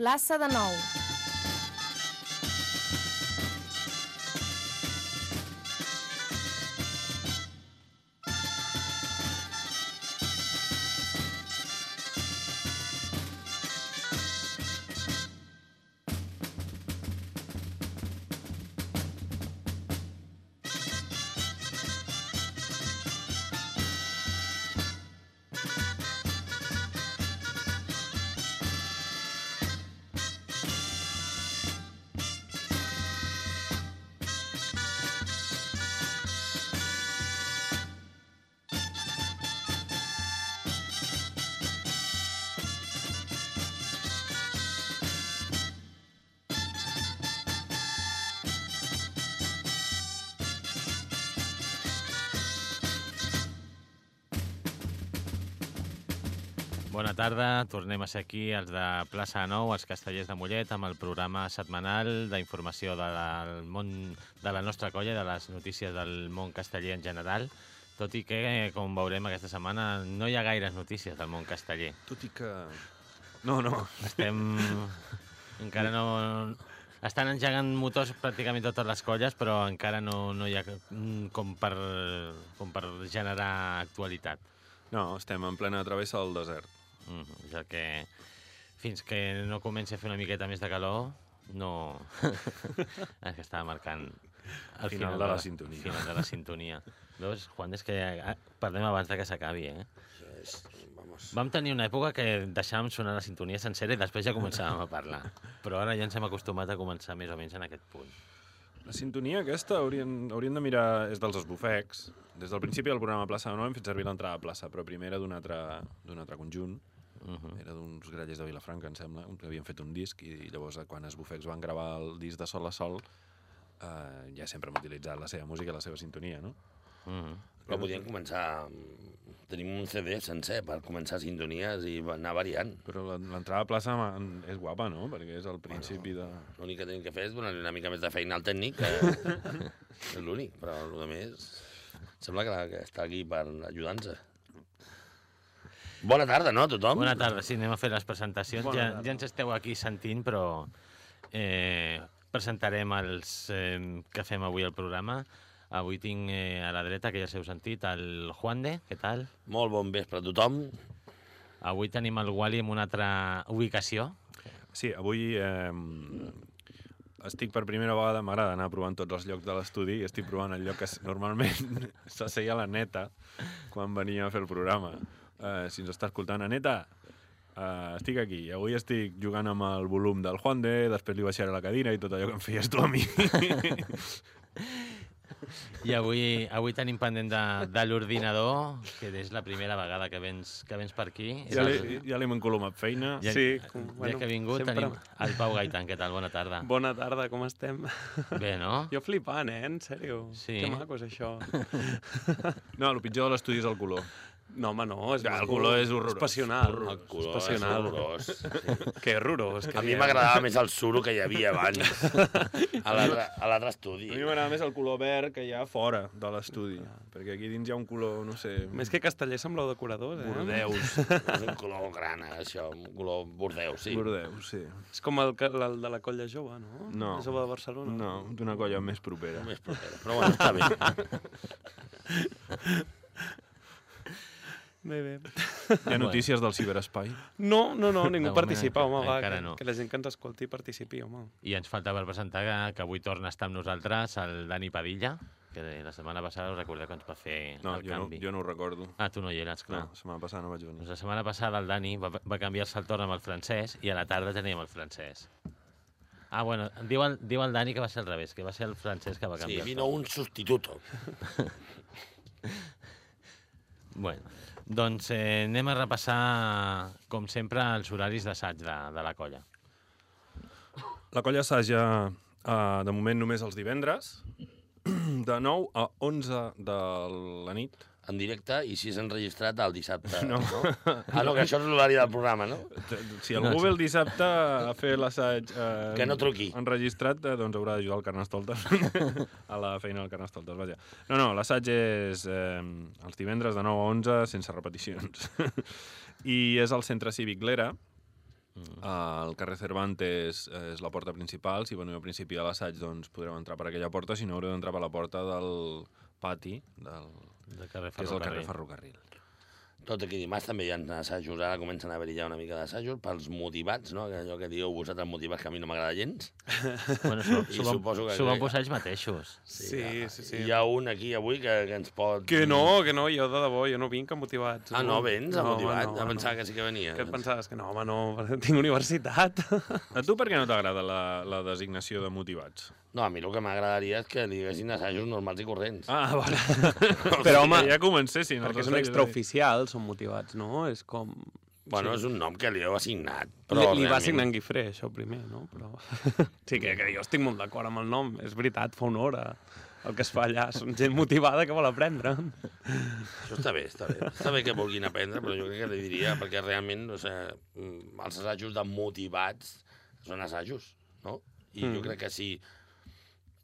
Plaça de Nou. Bona tarda, tornem a ser aquí, els de Plaça Nou, els castellers de Mollet, amb el programa setmanal d'informació del món de la nostra colla, de les notícies del món casteller en general, tot i que, com veurem aquesta setmana, no hi ha gaires notícies del món casteller. Tot i que... No, no. Estem... encara no... Estan engegant motors pràcticament totes les colles, però encara no, no hi ha mm, com per, com per generar actualitat. No, estem en plena travessa del desert. Mm -hmm. Ja que fins que no comenci a fer una miqueta més de calor, no... és que estava marcant el Final de la sintonia. Final de la sintonia. Veus, Juan, és que ja parlem abans de que s'acabi, eh? És, vamos. Vam tenir una època que deixàvem sonar la sintonia sencera i després ja començàvem a parlar. Però ara ja ens hem acostumat a començar més o menys en aquest punt. La sintonia aquesta haurien, haurien de mirar... És dels esbufecs. Des del principi del programa Plaça de Nou hem fet servir l'entrada a plaça, però primer era d'un altre, altre conjunt. Uh -huh. Era d'uns grallers de Vilafranca, em sembla, que havien fet un disc i llavors quan Esbufecs van gravar el disc de Sol a Sol eh, ja sempre hem utilitzat la seva música i la seva sintonia, no? Uh -huh. Però podíem començar... Tenim un CD sencer per començar sintonies i anar variant. Però la- l'entrada a plaça és guapa, no? Perquè és el principi de... L'únic que tenim que fer és donar una mica més de feina al tècnic, que és l'únic, però el que més... Sembla que, que està aquí per ajudar-nos. Bona tarda, no, tothom? Bona tarda, sí, anem a fer les presentacions. Bona Ja, tarda. ja ens esteu aquí sentint, però eh, presentarem els eh, que fem avui al programa. Avui tinc eh, a la dreta, que ja s'heu sentit, el Juan de, què tal? Molt bon vespre a tothom. Avui tenim el Wally en una altra ubicació. Sí, avui eh, estic per primera vegada, m'agrada anar provant tots els llocs de l'estudi i estic provant el lloc que normalment s'asseia la neta quan venia a fer el programa. Eh, si ens està escoltant, Aneta, eh, estic aquí. Avui estic jugant amb el volum del Juan de, després li baixaré la cadira i tot allò que em feies tu a mi. I avui, avui tenim pendent de, de l'ordinador, que és la primera vegada que vens, que vens per aquí. ja li- ja encolomat feina. Ja, Sí, ja com- bueno, que ha vingut sempre. tenim el Pau Gaitan. Què tal? Bona tarda. Bona tarda, com estem? Bé, no? Jo flipant, eh? En sèrio. Sí. Que maco és això. No, el pitjor de l'estudi és el color. No, home, no. És Ja, el color és horrorós. És passional. El color és és passional. horrorós. Sí. Que horrorós. Que A mi m'agradava més el suro que hi havia abans, a l'altre estudi. A mi m'agrada més el color verd que hi ha fora de l'estudi, perquè aquí dins hi ha un color, no sé, Més que casteller sembleu decoradors, eh? bordeus. És un color grana, això, un color bordeu, sí. Bordeus, sí. És com el, que- el de la colla jove, no? No. La jove de Barcelona. No, d'una colla més propera. Més propera. Però bueno, està bé. Bé, bé. Hi ha notícies del ciberespai? No, no, no, ningú participa, home, va. Que, no. que la gent que ens escolti participi, home. I ens falta per presentar que, que avui torna a estar amb nosaltres el Dani Padilla, que la setmana passada us recordeu que ens va fer No, el jo no, canvi. jo no ho recordo. Ah, tu no hi eres, clar. No, la setmana passada no vaig venir. Doncs la setmana passada el Dani va, va canviar-se el torn amb el francès i a la tarda teníem el francès. Ah, bueno, diu el, diu el Dani que va ser al revés, que va ser el francès que va Sí, canviar el vino un sustituto. Bueno, doncs eh, anem a repassar, com sempre, els horaris d'assaig de, de la colla. La colla assaja uh, de moment només els divendres, de 9 a 11 de la nit. En directe i si és enregistrat el dissabte. No. Ah, no, que això és l'horari del programa, no? Si algú ve el dissabte a fer l'assaig eh, Que no truqui. enregistrat, eh, doncs haurà d'ajudar el Carnestoltes a la feina del Carnestoltes, vaja. No, no, l'assaig és eh, els divendres de 9 a 11 sense repeticions. I és al Centre Cívic Lera, Mm. Al carrer Cervantes eh, és la porta principal. Si veniu a principi de l'assaig, doncs podreu entrar per aquella porta. Si no, haureu d'entrar per la porta del pati, del, De carrer que és el carrer Ferrocarril. Ferrocarril. Tot aquí dimarts també hi ha assajos, ara comencen a haver-hi ja una mica d'assajos pels motivats, no? Que allò que dieu vosaltres motivats que a mi no m'agrada gens. Bueno, s'ho I s'ho van, suposo que- van posar ells mateixos. Sí, sí, sí. Hi ha un aquí avui que, que ens pot... Que no, que no, jo de debò, jo no vinc a motivats. Ah, no, vens a No, motivat? home, No, no, pensava no. que sí que venia. Que et pensaves que no, home, no, tinc universitat. A tu per què no t'agrada la, la designació de motivats? No, a mi el que m'agradaria és que li haguessin assajos normals i corrents. Ah, vale. Però, home, que ja comencessin. perquè els és un assajos. extraoficial, són motivats, no? És com... Bueno, és un nom que li heu assignat. Però li, li va assignar en Guifré, això primer, no? Però... sí, que, que jo estic molt d'acord amb el nom. És veritat, fa honor a el que es fa allà. Són gent motivada que vol aprendre. Això està bé, està bé. Està bé que vulguin aprendre, però jo crec que li diria, perquè realment, o sigui, mm, els assajos de motivats són assajos, no? I mm. jo crec que si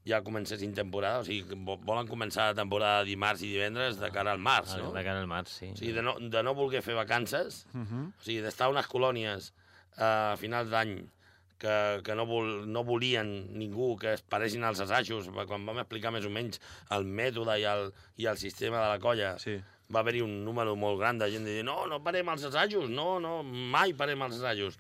ja comencessin temporada, o sigui, volen començar la temporada dimarts i divendres de cara al març, no? De cara al març, sí. O sigui, de no, de no voler fer vacances, uh -huh. o sigui, d'estar a unes colònies eh, a finals d'any que, que no, vol, no volien ningú que es paressin als assajos, quan vam explicar més o menys el mètode i el, i el sistema de la colla, Sí. va haver-hi un número molt gran de gent que deia no, no parem els assajos, no, no, mai parem els assajos.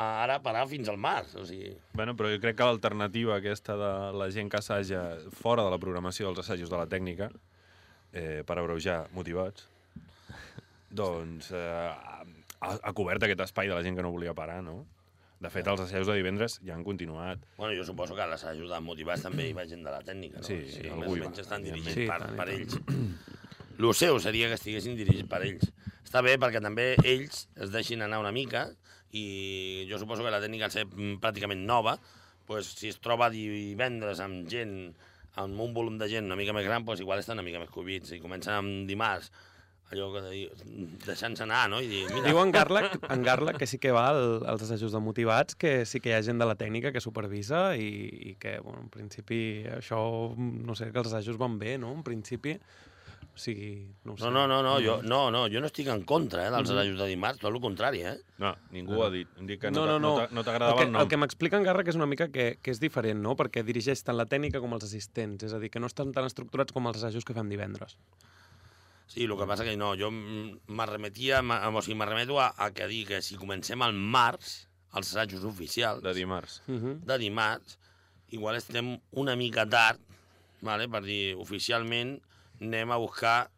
Ara parar fins al març, o sigui... Bueno, però jo crec que l'alternativa aquesta de la gent que assaja fora de la programació dels assajos de la tècnica, eh, per abreujar motivats, doncs eh, ha, ha cobert aquest espai de la gent que no volia parar, no? De fet, els assajos de divendres ja han continuat. Bueno, jo suposo que a l'assajos de motivats també hi va gent de la tècnica, no? Sí, O sigui, algú hi va, estan dirigits Sí, per, tant per ells. Lo seu seria que estiguessin dirigits per ells. Està bé perquè també ells es deixin anar una mica i jo suposo que la tècnica al ser mm, pràcticament nova, pues, si es troba divendres amb gent, amb un volum de gent una mica més gran, pues, igual estan una mica més cubits. Si comencen amb dimarts, allò que de, deixant-se anar, no? I dir, mira, Diu en Garlac, en Garlac que sí que va al, als assajos de motivats, que sí que hi ha gent de la tècnica que supervisa i, i que, bueno, en principi, això, no sé, que els assajos van bé, no? En principi, o sigui, no sé. No, no, no, no, jo no, no, jo no estic en contra eh, dels assajos de dimarts, tot el contrari, eh? No, ningú ho ha dit. Dit que No, no, no, no. no t'agradava el, el, que, nom. el que m'explica en Garrac és una mica que, que és diferent, no? Perquè dirigeix tant la tècnica com els assistents. És a dir, que no estan tan estructurats com els assajos que fem divendres. Sí, el que passa que no, jo m'arremetia, o sigui, m'arremeto a, a que dir que si comencem al març, els assajos oficials, De dimarts. Uh -huh. de dimarts, igual estem una mica tard, vale? per dir, oficialment anem a buscar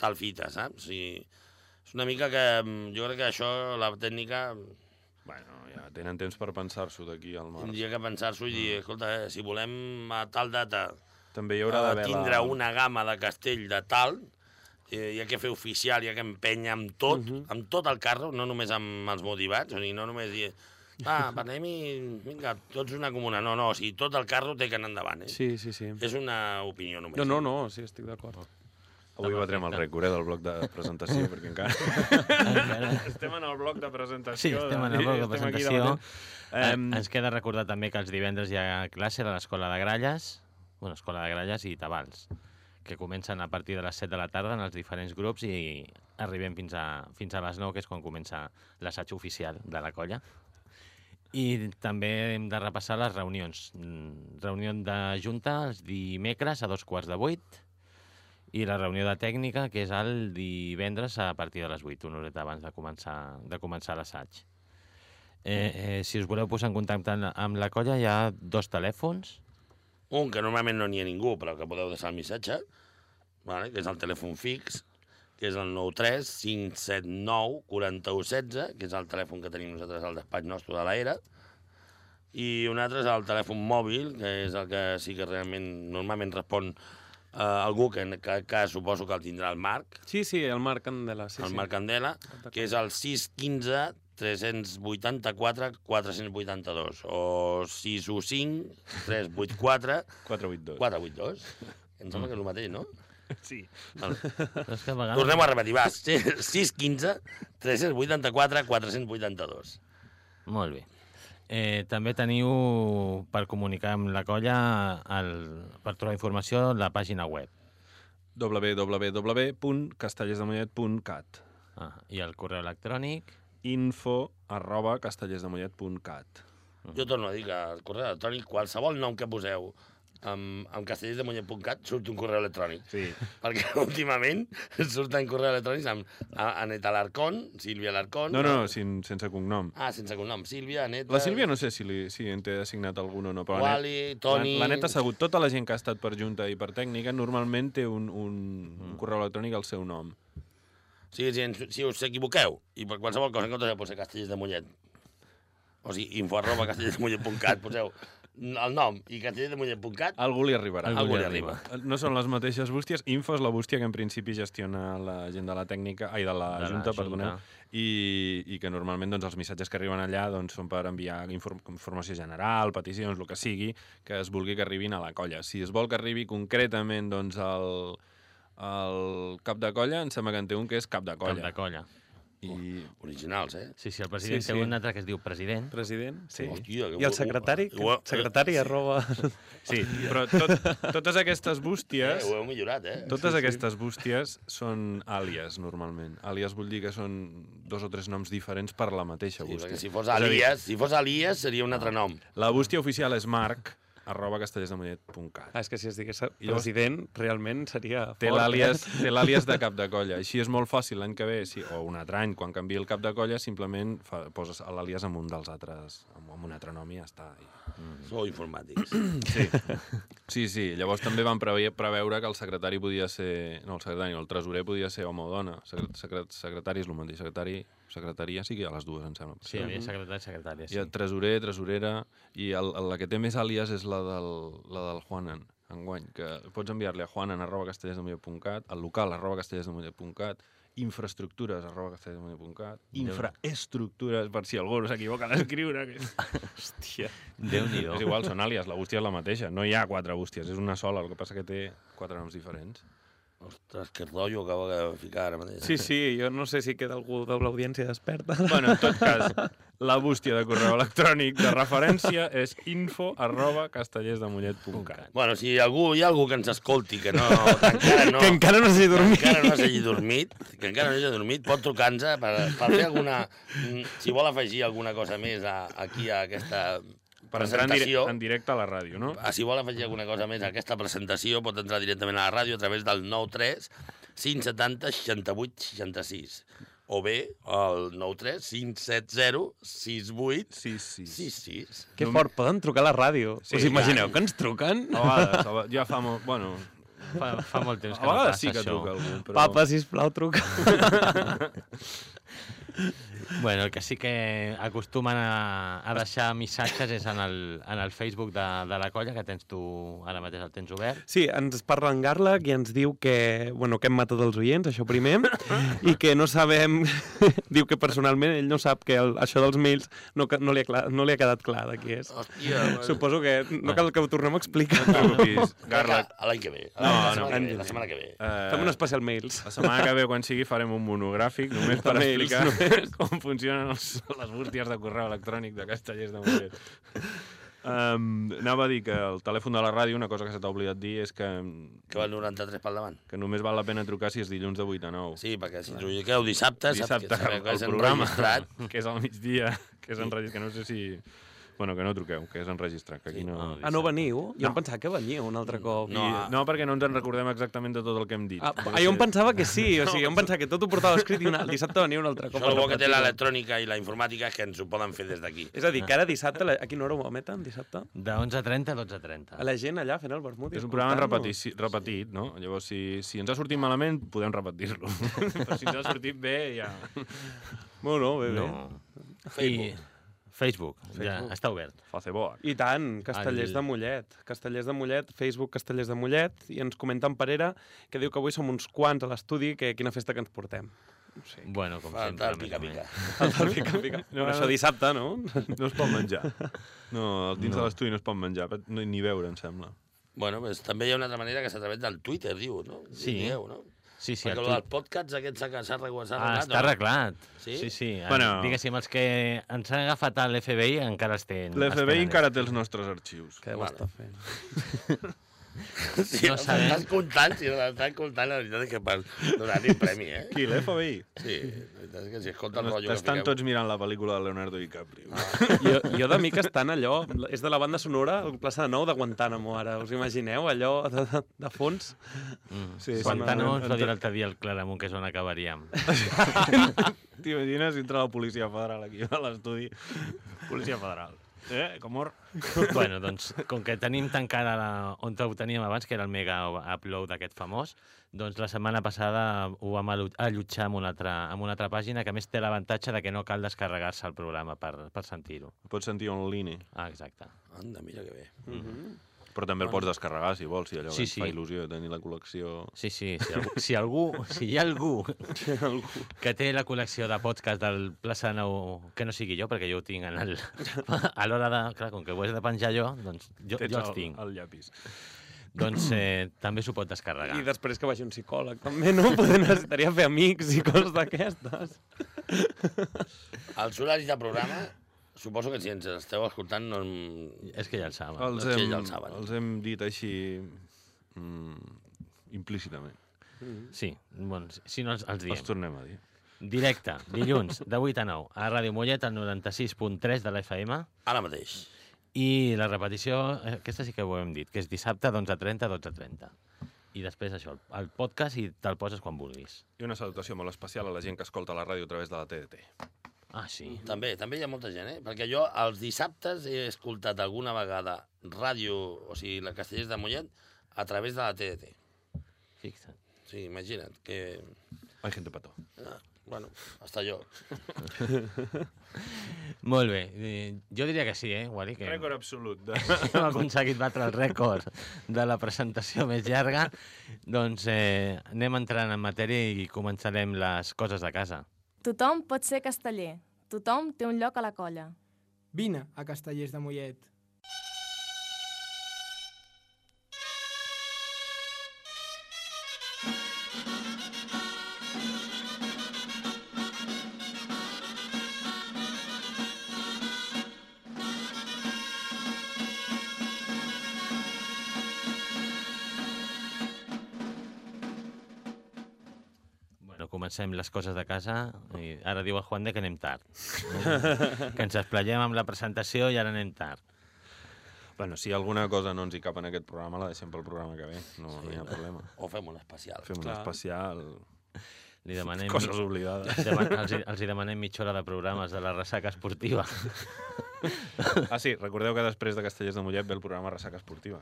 tal fita, saps? O sigui, és una mica que mm, jo crec que això, la tècnica, Bueno, ja tenen temps per pensar-s'ho d'aquí al març. tindria que pensar-s'ho i dir, escolta, eh, si volem a tal data També hi haurà ha de d'haver tindre la... una gamma de castell de tal, eh, hi ha que fer oficial, hi ha que empènyer amb tot, Mhm. amb tot el carro, no només amb els motivats, o sigui, no només dir, ah, parlem i vinga, tots una comuna. No, no, o sigui, tot el carro té que anar endavant, eh? Sí, sí, sí. És una opinió només. No, no, no, sí, estic d'acord. Avui batrem el rècord, eh, del bloc de presentació, perquè encara... Encara- estem en el bloc de presentació. Sí, estem en el bloc de presentació. Eh, Em, ens queda recordar també que els divendres hi ha classe de l'Escola de Gralles, bueno, Escola de Gralles i Tabals, que comencen a partir de les 7 de la tarda en els diferents grups i arribem fins a, fins a les 9, que és quan comença l'assaig oficial de la colla. I també hem de repassar les reunions. Mm, Reunió de junta els dimecres a dos quarts de vuit i la reunió de tècnica, que és el divendres a partir de les 8, una horeta abans de començar, de començar l'assaig. Eh, eh, si us voleu posar en contacte amb la colla, hi ha dos telèfons. Un, que normalment no n'hi ha ningú, però que podeu deixar el missatge, vale? que és el telèfon fix, que és el 93 579 4116, que és el telèfon que tenim nosaltres al despatx nostre de l'ERA, i un altre és el telèfon mòbil, que és el que sí que realment normalment respon eh, algú que, que, que suposo que el tindrà el Marc, Sí, sí, el Marc Candela, sí, el sí. Marc Candela, que és el 615 384 482 o 615 384 482. 482. Em sembla que és el mateix, no? Sí. És que a vegades... Tornem a repetir, va. 615 384 482. Molt bé. Eh, també teniu, per comunicar amb la colla, el, per trobar informació, la pàgina web. www.castellesdemollet.cat Ah, I el correu electrònic, info arroba castellersdemollet.cat. Jo torno a dir que el correu electrònic, qualsevol nom que poseu amb, amb castellersdemollet.cat surt un correu electrònic. Sí. Perquè últimament surten correus electrònics amb a- Aneta Alarcón, Sílvia Alarcón... No, no, sin, sense cognom. Ah, sense cognom. Sílvia, Aneta... La Sílvia no sé si, li, si en té assignat algun o no, però Wally, Toni... La, la neta ha sabut, tota la gent que ha estat per junta i per tècnica normalment té un, un, un correu electrònic al seu nom. O sigui, si, us equivoqueu, i per qualsevol cosa en comptes de posar Castellers de Mollet, o sigui, info arroba castellersdemollet.cat, poseu el nom i castellersdemollet.cat, Algú li arribarà. Algú li arriba. No són les mateixes bústies. Info és la bústia que en principi gestiona la gent de la tècnica, ai, de la De la Junta, Junta. perdoneu, i, i que normalment doncs, els missatges que arriben allà doncs, són per enviar inform informació general, peticions, el que sigui, que es vulgui que arribin a la colla. Si es vol que arribi concretament doncs, el, el cap de colla, em sembla que en té un que és cap de Cap colla. de colla. I originals, eh? Sí, sí, el president Sí, té sí. un altre que es diu president. President, sí. Hòstia, que I el secretari? ho- ho- secretari arroba... Sí, però tot, totes aquestes Eh, bústies... ho heu millorat, eh? Totes sí, aquestes bústies són àlies, normalment. Àlies vull dir que són dos o tres noms diferents per la mateixa Sí, bústia. perquè si fos dir, Alias, si fos Alias seria un altre nom. La bústia oficial és marc, arroba castellersdemollet.cat. Ah, és que si es digués I llavors- president, realment seria Té fort. l'àlies eh? té l'àlies de cap de colla. Així és molt fàcil l'any que ve, si, o un altre any, quan canvi el cap de colla, simplement fa, poses l'àlies amb un dels altres, amb, amb un altre nom i ja està. I... Sou informàtics. Sí. sí, sí. Llavors també van preve preveure que el secretari podia ser... No, el secretari, no, el tresorer podia ser home o dona. Secret secret secretari és el mateix. Secretari, secretaria sí que hi ha les dues, em sembla. Sí, hi havia secretari, secretària, Hi ha sí. tresorer, tresorera, i el, el, la que té més àlies és la del, la del Juanan, enguany, que pots enviar-li a juanan arroba castellersdemollet.cat, al local arroba castellersdemollet.cat, infraestructures arroba castellersdemollet.cat, infraestructures, per si algú s'equivoca a l'escriure. Que... Hòstia. Déu-n'hi-do. És igual, són àlies, la bústia és la mateixa. No hi ha quatre bústies, és una sola, el que passa que té quatre noms diferents. Ostres, que rotllo acabo de ficar ara mateix. Sí, sí, jo no sé si queda algú de l'audiència desperta. Bueno, en tot cas, la bústia de correu electrònic de referència és info arroba castellersdemollet.cat. Bueno, si algú, hi ha algú que ens escolti que, no, que encara no... que encara no s'hagi que dormit. encara no s'hagi dormit, que encara no s'hagi dormit, pot trucar-nos per, per fer alguna... Si vol afegir alguna cosa més a, aquí a aquesta Presentació... en directe a la ràdio, no? Ah, Si vol afegir alguna cosa més a aquesta presentació, pot entrar directament a la ràdio a través del 93 570 68 66 o bé el 93 570 68 Sí, sí. 66. Que fort, poden trucar a la ràdio. Sí, Us imagineu clar. que ens truquen? A vegades, a vegades, ja fa molt... Bueno, Fa, fa molt temps a que no vegades passa sí que això. truca algú, però... Papa, sisplau, truca. Bueno, el que sí que acostumen a, a deixar missatges és en el, en el Facebook de, de la colla, que tens tu ara mateix el tens obert. Sí, ens parla en Garlac i ens diu que, bueno, que hem matat els oients, això primer, i que no sabem... diu que personalment ell no sap que el, això dels mails no, no, li ha, clar, no li ha quedat clar de qui és. Hòstia, Suposo que no cal que ho tornem a explicar. No preocupis, Garla. Garlac. L'any que ve. No, la, no. setmana que ve la setmana que ve. Eh, Fem un especial mails. La setmana que ve, quan sigui, farem un monogràfic només per mails, explicar com funcionen els, les bústies de correu electrònic de Castellers de Mollet. Um, anava a dir que el telèfon de la ràdio, una cosa que se t'ha oblidat dir, és que, Que va el 93 pel davant. que només val la pena trucar si és dilluns de 8 a 9. Sí, perquè si truqueu dissabte, Dissabte, sap que, sabeu que el programa, que és al migdia, que és enregistrat, que no sé si... Bueno, que no truqueu, que és enregistrat, que aquí Sí, no... no, Ah, no veniu? Jo No. em pensava que veniu un altre cop. I, no, perquè no ens en recordem exactament de tot el que hem dit. Ah, ah, jo em pensava que sí, o sigui, jo em pensava que tot ho portava escrit i una, el dissabte venia un altre cop. Això el bo que té l'electrònica i la informàtica és que ens ho poden fer des d'aquí. És a dir, que ara dissabte, a quina hora ho emeten, dissabte? De 11.30 a 12.30. A la gent allà fent el vermut. És un programa repetit, repetit, no? Llavors, si, si ens ha sortit malament, podem repetir-lo. Però si ens ha sortit bé, ja... Bueno, bé, bé. No. Facebook. I Facebook, ja Facebook. està obert. Fa ceboa. I tant, Castellers El- de Mollet. Castellers de Mollet, Facebook Castellers de Mollet, i ens comenta en Parera que diu que avui som uns quants a l'estudi, que quina festa que ens portem. Sí. Bueno, com Falta sempre. el pica-pica. El del pica, pica. No, això dissabte, no? No es pot menjar. No, dins No. de l'estudi no es pot menjar, no, ni beure, em sembla. Bueno, pues, també hi ha una altra manera que és a través del Twitter, diu, no? Sí. Dieu, no? Sí, sí, Perquè el el tu... dels podcasts aquest s'ha arreglat, Ah, està arreglat. Sí? Sí, sí. Bueno. Bueno... Diguéssim, els que ens han agafat a l'FBI encara tenen. els L'FBI encara té els nostres arxius. Deu Vale. estar fent. Sí, No sabem. Estan comptant, si estan comptant, la veritat és que per donar-li premi, eh? Qui, l'FBI? Sí, la veritat és que si escolta el rotllo que Estan tots mirant la pel·lícula de Leonardo DiCaprio. Jo, jo de mica estan allò, és de la banda sonora, el plaça de Nou de Guantánamo, ara. Us imagineu allò de, de, de fons? Mm. Sí, sí. Guantánamo En- ens va dir l'altre dia al Claramunt, que és on acabaríem. T'imagines si entra la policia federal aquí a l'estudi? Policia federal. Eh, Comor? bueno, doncs, com que tenim tancada la, on ho teníem abans, que era el mega upload aquest famós, doncs la setmana passada ho vam allotjar en una altra, en una altra pàgina que a més té l'avantatge de que no cal descarregar-se el programa per, per sentir-ho. Pots sentir online, Ah, exacte. Anda, mira que bé. Però també el pots descarregar, si vols, si allò Sí, sí. fa il·lusió de tenir la col·lecció... Sí, sí, si algú, si, algú, si hi ha algú que té la col·lecció de podcast del Plaça Nou, que no sigui jo, perquè jo ho tinc en el... A l'hora de... Clar, com que ho he de penjar jo, doncs jo, Tens jo els el, tinc. el llapis. Doncs eh, també s'ho pot descarregar. I després que vagi un psicòleg, també, no? Poder necessitaria fer amics i coses d'aquestes. Els horaris de programa, suposo que si ens esteu escoltant no... És que ja el saben. Els doncs hem, ja el saben. els hem dit així mm, implícitament. Sí, bueno, si- si no els, els diem. Els tornem a dir. Directe, dilluns, de 8 a 9, a Ràdio Mollet, al 96.3 de la FM, Ara mateix. i la repetició, eh, aquesta sí que ho hem dit, que és dissabte d'11.30 a 12.30. I després això, el, el podcast i te'l poses quan vulguis. I una salutació molt especial a la gent que escolta la ràdio a través de la TDT. Ah, sí. També, també hi ha molta gent, eh? Perquè jo els dissabtes he escoltat alguna vegada ràdio, o sigui, la Castellers de Mollet, a través de la TDT. Fixa't. Sí, imagina't que... Hay gente pato. Ah, bueno, hasta jo. Molt bé. Eh, Jo diria que sí, eh, Wally? Que Rècord absolut. De... hem aconseguit batre el rècord de la presentació més llarga. Doncs eh, anem entrant en matèria i començarem les coses de casa. Tothom pot ser casteller. Tothom té un lloc a la colla. Vine a Castellers de Mollet. Comencem les coses de casa. I ara diu el Juan de que anem tard. que ens esplegem amb la presentació i ara anem tard. Bueno, si alguna cosa no ens hi cap en aquest programa, la deixem pel programa que ve. No, no hi ha problema. O fem un especial. Fem un Clar. especial... Li demanem, Coses oblidades. els, deman els, hi- els hi demanem mitja hora de programes de la ressaca esportiva. Ah, sí, recordeu que després de Castellers de Mollet ve el programa Ressaca Esportiva.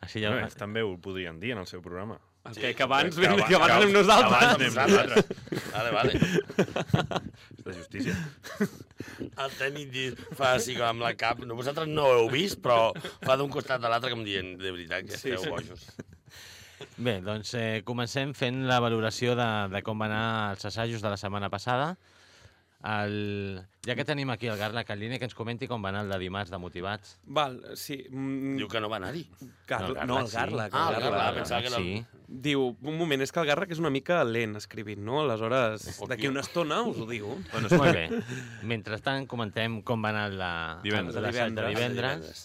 Així ja... Ja. Ells també ho podrien dir en el seu programa. El que, que abans, que que, aba- que abans que anem nosaltres. abans anem nosaltres. Vale, vale. És de justícia. El tècnic di- fa així com amb la cap. No, vosaltres no ho heu vist, però fa d'un costat a l'altre com dient, de veritat, que Sí, esteu sí. bojos. Bé, doncs eh, comencem fent la valoració de, de com van anar els assajos de la setmana passada. El... Ja que tenim aquí el Garla Caline, que ens comenti com va anar el de dimarts de Motivats. Val, sí. Mm, Diu que no va anar-hi. Garla, No, no, el Garla, Garla. sí. que Ah, el el Garla, pensava que el- Sí. Diu, un moment, és que el Garra que és una mica lent escrivint, no? Aleshores, d'aquí una estona us ho diu. Bueno, molt bé. Mentrestant, comentem com va anar la, Divendres. de Divendres. divendres,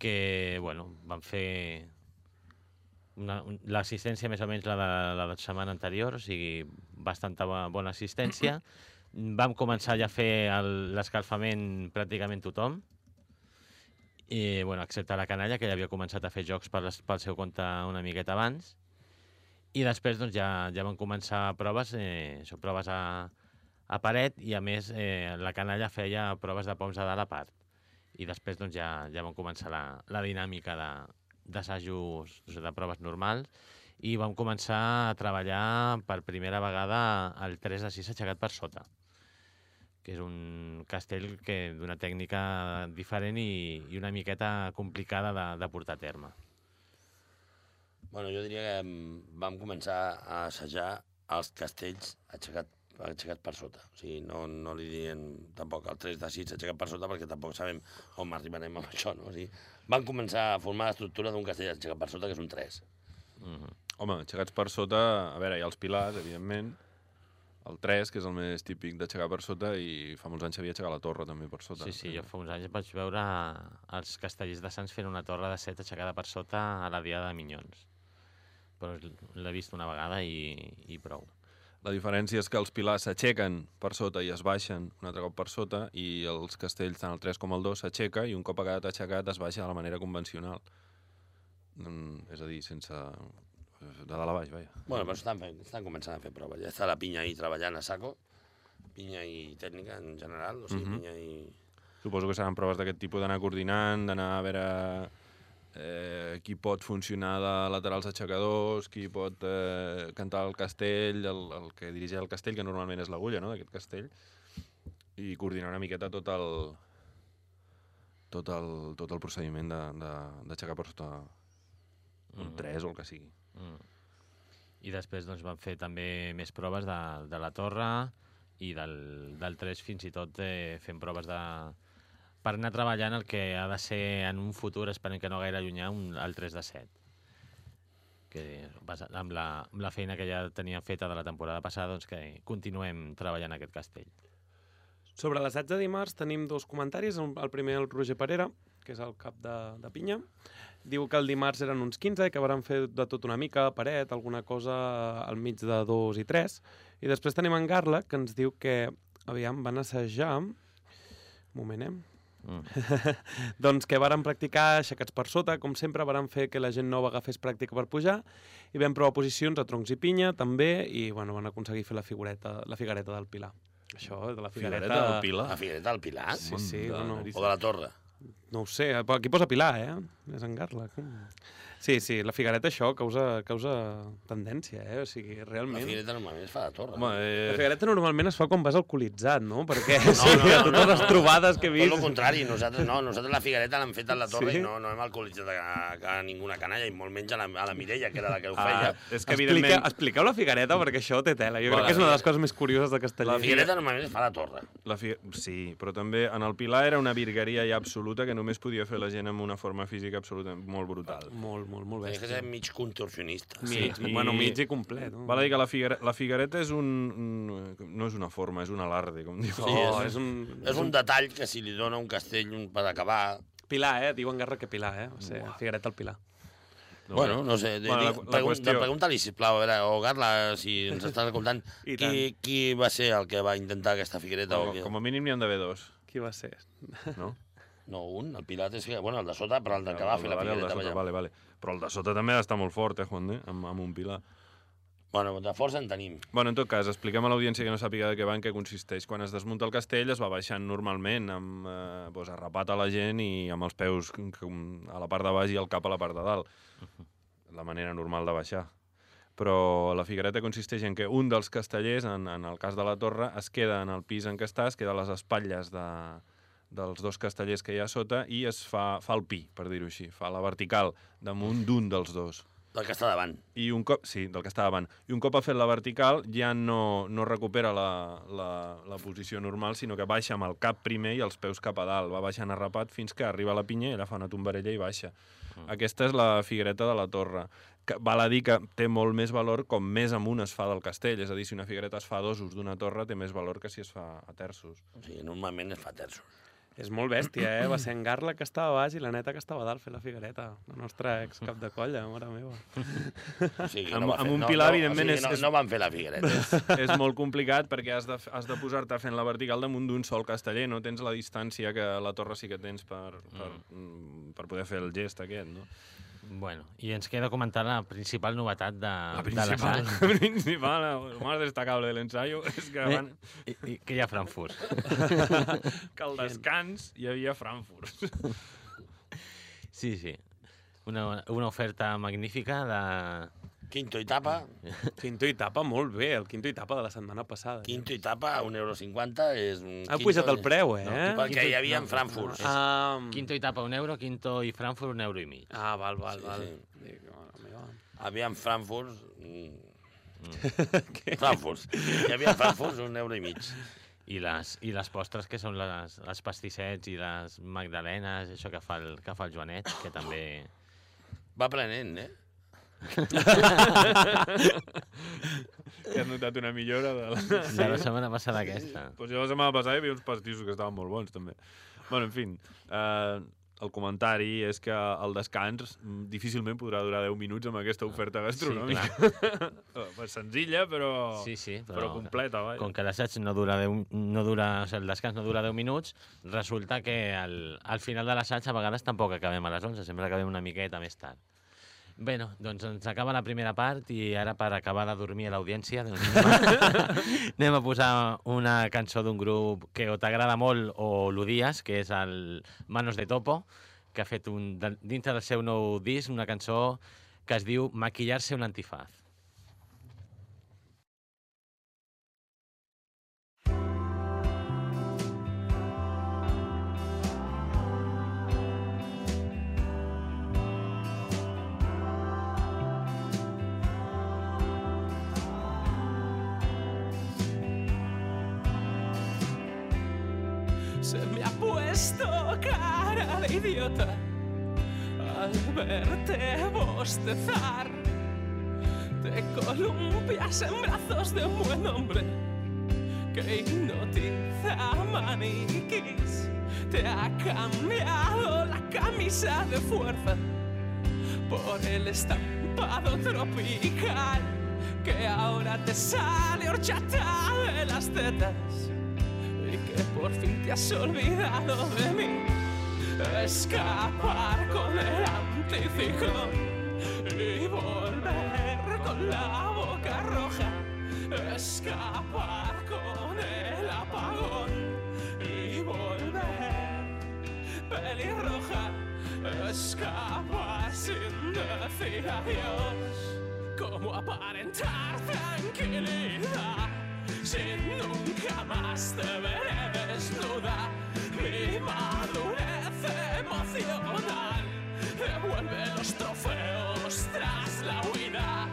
que, bueno, van fer l'assistència més o menys la de la de setmana anterior, o sigui, bastanta bo- bona assistència. Vam començar ja a fer el- l'escalfament pràcticament tothom, i, bueno, excepte la canalla, que ja havia començat a fer jocs per les, pel seu compte una miqueta abans. I després doncs, ja, ja van començar proves, eh, això, proves a, a paret, i a més eh, la canalla feia proves de poms a dalt a part. I després doncs, ja, ja van començar la, la dinàmica de- d'assajos, sigui, de proves normals, i vam començar a treballar per primera vegada el 3 de 6 aixecat per sota que és un castell que d'una tècnica diferent i, i una miqueta complicada de, de portar a terme. Bueno, jo diria que mm, vam començar a assajar els castells aixecat, aixecat per sota. O sigui, no, no li diem tampoc el 3 de 6 aixecat per sota perquè tampoc sabem on arribarem amb això, no? O sigui, vam començar a formar l'estructura d'un castell aixecat per sota, que és un 3. Mm -hmm. Home, aixecats per sota, a veure, hi ha els pilars, evidentment, el 3, que és el més típic d'aixecar per sota, i fa molts anys havia aixecat la torre també per sota. Sí, sí, jo fa uns anys vaig veure els castellers de Sants fent una torre de set aixecada per sota a la Diada de Minyons. Però l'he vist una vegada i, i prou. La diferència és que els pilars s'aixequen per sota i es baixen un altre cop per sota, i els castells, tant el 3 com el 2, s'aixeca i un cop ha quedat aixecat es baixa de la manera convencional. Mm, és a dir, sense... de dalt a baix, vaja. Bueno, però estan, fent, estan començant a fer proves. Ja està la pinya ahí treballant a saco. Pinya i tècnica en general, o sigui, Mhm. pinya i... Suposo que seran proves d'aquest tipus d'anar coordinant, d'anar a veure eh, qui pot funcionar de laterals aixecadors, qui pot eh, cantar el castell, el, el que dirigeix el castell, que normalment és l'agulla, no?, d'aquest castell, i coordinar una miqueta tot el tot el, tot el procediment d'aixecar per sota un Mhm. 3 o el que sigui. Mm. I després doncs, van fer també més proves de, de la torre i del, del 3 fins i tot eh, fent proves de, per anar treballant el que ha de ser en un futur, esperem que no gaire llunyà, un, el 3 de 7 que amb la, amb la feina que ja teníem feta de la temporada passada, doncs que continuem treballant aquest castell. Sobre l'assaig de dimarts tenim dos comentaris. El primer, el Roger Parera, que és el cap de, de pinya. Diu que el dimarts eren uns 15 i que varen fer de tot una mica, paret, alguna cosa al mig de 2 i 3. I després tenim en Garla, que ens diu que, aviam, van assajar... Un moment, eh? Mm. doncs que varen practicar aixecats per sota, com sempre, varen fer que la gent nova agafés pràctica per pujar, i vam provar posicions a troncs i pinya, també, i bueno, van aconseguir fer la figureta, la figuereta del Pilar. Això, de la figuereta... Figuereta del Pilar. La figuereta del Pilar? Sí, sí, de no, no. O de la Torre? No ho sé, aquí posa Pilar, eh? És en Garla. Sí, sí, la figuereta això causa, causa tendència, eh? O sigui, La realment... figuereta normalment es fa de Torre. Home, La eh, figuereta normalment es fa quan vas alcoholitzat, no? Perquè no, sí, no, no, totes no, les no. trobades que he Tot el vist... contrari, nosaltres no, nosaltres la figuereta l'hem fet a la Torre Sí? i no, no hem alcoholitzat a, a ninguna canalla, i molt menys a la, a la Mireia, que era la que ho ah, feia. és que Explica, evidentment... expliqueu la figuereta perquè això té tela. Jo crec que és una de les coses més curioses de Castellà. La figuereta normalment es fa a la Torre. La fi... Sí, però també en el Pilar era una virgueria ja absoluta que només podia fer la gent amb una forma física absoluta molt brutal. Molt, molt, molt Tenies que bèstia. ser mig contorsionista. Mig, Sí, i- bueno, mig i complet. No? Val a dir que la, figuera, la figuereta és un. No és una forma, és un alarde, com diu. Sí, oh, és- és un... És un detall que si li dona un castell un per acabar... Pilar, eh? Diuen Garra que Pilar, eh? O sigui, figuereta al Pilar. No, bueno, no sé, Bueno, la- bueno, la pregun qüestió- pregunta-li, sisplau, a veure, o Garla, si ens estàs escoltant, qui, qui va ser el que va intentar aquesta figuereta? o Com, qui... com a mínim n'hi han d'haver dos, Qui va ser? no? No, un, el Pilat és. Bueno, el de sota, però el de que va fer la vale, sota, vale, vale. Però el de sota també d'estar molt fort, eh, Juan, eh? Amb, amb un pilar. Bueno, de força en tenim. Bueno, en tot cas, expliquem a l'audiència que no sàpiga de què va, en què consisteix. Quan es desmunta el castell es va baixant normalment, amb, eh, doncs, arrapat a la gent i amb els peus a la part de baix i el cap a la part de dalt. La manera normal de baixar. Però la figuereta consisteix en que un dels castellers, en, en el cas de la torre, es queda en el pis en què està, es queda a les espatlles de, dels dos castellers que hi ha a sota i es fa, fa el pi, per dir-ho així. Fa la vertical damunt d'un dels dos. Del que està davant. I un cop, sí, del que està davant. I un cop ha fet la vertical ja no, no recupera la, la, la posició normal, sinó que baixa amb el cap primer i els peus cap a dalt. Va baixant arrapat fins que arriba a la pinya i ella fa una tombarella i baixa. Mm. Aquesta és la figuereta de la torre. Que val a dir que té molt més valor com més amunt es fa del castell. És a dir, si una figuereta es fa a dosos d'una torre, té més valor que si es fa a terços. Sigui, normalment es fa terços. És molt bèstia, eh? Va ser en Garla que estava a baix i la neta que estava a dalt fent la figuereta. La nostra ex cap de colla, mare meva. O sigui, Amb- no amb fer, un no, pilar, no, evidentment, o és- sigui, no, és- no van fer la figuereta. és molt complicat perquè has de, has de posar-te fent la vertical damunt d'un sol casteller, no tens la distància que la torre sí que tens per, per, mm. per poder fer el gest aquest, no? Bueno, i ens queda comentar la principal novetat de, La de principal, l'assaig. la principal, lo más destacable del ensayo és que, Eh, van, i, i, que hi ha Frankfurt. que al descans hi havia Frankfurt. Sí, sí. Una, una oferta magnífica de... Quinto i tapa, Quinto i tapa molt bé, el quinto i tapa de la setmana passada. quinto i tapa, 1,50 euro és un... Ha quinto pujat el preu, eh? Perquè hi havia en Frankfurt. Ah, Quinto i tapa un euro, quinto i Frankfurt un euro i mig. ah val, val, Sí, val. sí. Havia en Frankfurt... Mm. Frankfurt. Hi havia Frankfurt un euro i mig. I les, i les postres que són les, les pastissets i les magdalenes, això que fa el, que fa el Joanet, que també... Va aprenent, eh? que has notat una millora de la... De la setmana passada aquesta. Pues jo la setmana passada hi havia uns pastissos que estaven molt bons, també. Bueno, en fi, eh, el comentari és que el descans mm, difícilment podrà durar 10 minuts amb aquesta oferta gastronòmica. Sí, pues senzilla, però, Sí, sí, però, però, completa, vaja. com que l'assaig no dura, 10, no dura, o sigui, el descans no dura 10 minuts, resulta que al, al final de l'assaig a vegades tampoc acabem a les 11, sempre acabem una miqueta més tard. Bé, no, doncs ens acaba la primera part i ara per acabar de dormir a l'audiència doncs anem, a, posar una cançó d'un grup que o t'agrada molt o l'odies, que és el Manos de Topo, que ha fet un, dintre del seu nou disc una cançó que es diu Maquillar-se un antifaz. Se me ha puesto cara de idiota al verte bostezar. Te columpias en brazos de un buen hombre que hipnotiza maniquís. Te ha cambiado la camisa de fuerza por el estampado tropical que ahora te sale horchata de las tetas por fin te has olvidado de mí. Escapar con el anticiclón y volver con la boca roja. Escapar con el apagón y volver pelirroja. Escapar sin decir adiós. Como aparentar tranquilidad si nunca más te veré desnuda. Mi madurez emocional devuelve los trofeos tras la huida.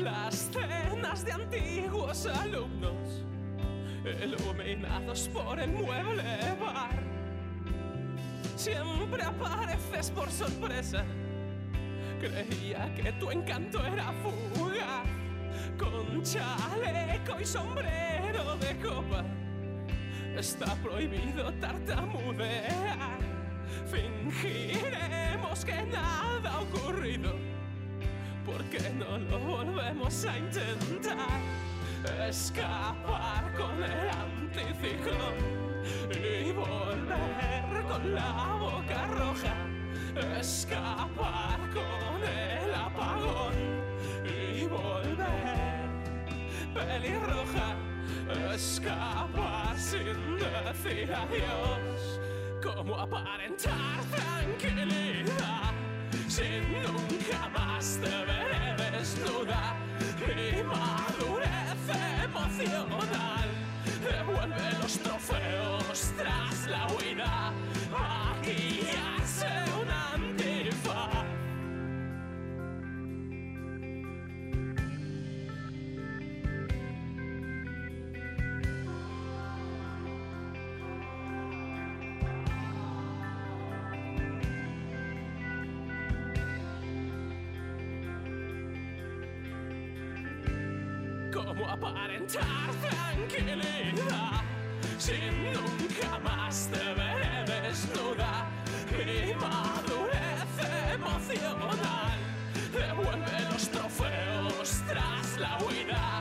Las cenas de antiguos alumnos, iluminados por el mueble bar. Siempre apareces por sorpresa. Creía que tu encanto era fugaz, con chaleco y sombrero de copa. Está prohibido tartamudear. Fingiremos que nada ha ocurrido. ¿Por qué no lo volvemos a intentar? Escapar con el anticiclón y volver con la boca roja. Escapar con el apagón y volver pelirroja. Escapar sin decir adiós. Como aparentar tranquilidad si nunca más te veré desnuda. Mi madurez emocional devuelve los trofeos tras la huida. Maquillarse aparentar tranquilidad si nunca más te veré desnuda. Mi madurez emocional devuelve los trofeos tras la huida.